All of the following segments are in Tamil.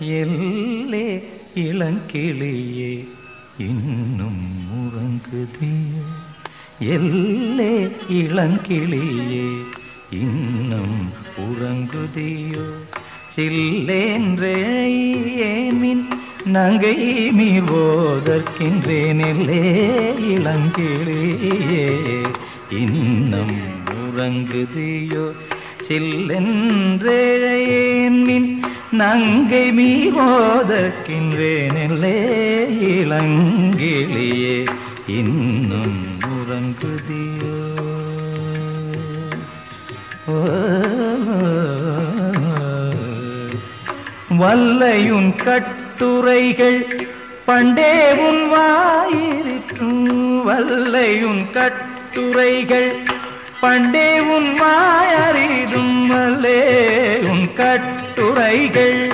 எல்லே இளங்கிளியே இன்னும் உறங்குதியோ எல்லே இளங்கிளியே இன்னும் உறங்குதியோ. சில்லேன்றேன் நங்கை மீர் போதற்கின்றேன் எல்லே இளங்கிளியே இன்னும் உறங்குதியோ. சில்லென்றேழையே நங்கை மீவோதற்கின்றேன் எல்லே இளங்கிளியே இன்னும் உறங்குதியோ? ஓ, வல்லையுன் கட்டுரைகள் பண்டே உன் வாயிற்றும் வல்லையுன் கட்டுரைகள் பண்டே உன் வாயறிதும். கட்டுரைகள்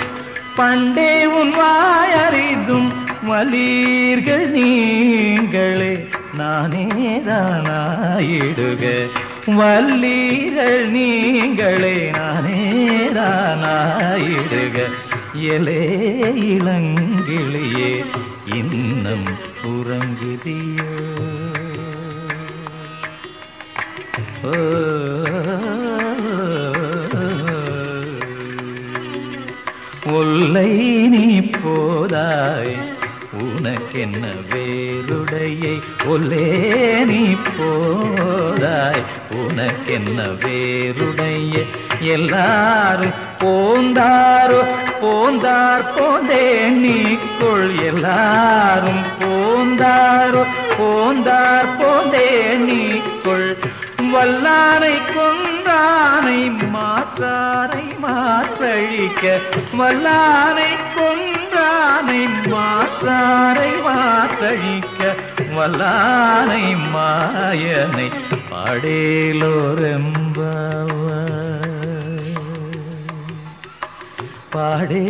பண்டே உன் வாயறிதும் மலீர்கள் நீங்களே. நானேதானாயிடுக வல்லீர்கள் நீங்களே. நானேதானாயிடுக எலே இளங்கிளியே இன்னும் உறங்குதியோ. ஓ. ஒல்லை நீ போதாய். உனக்கென்ன வேருடையை ஒல்லே நீ போதாய். உனக்கென்ன வேருடைய எல்லாரும் போந்தாரோ? போந்தார் போந்தே நீக்குள் எல்லாரும் போந்தாரோ? போந்தார் போந்தே நீக்குள் வல்லாரை கொண்டானை மாற்றாரை மாற்றழிக்க. வல்லாரை கொண்டானை மாற்றாரை மாற்றழிக்க. வல்லானை மாயனை பாடேலோரெம்பாவ பாடேலோரெம்பாவ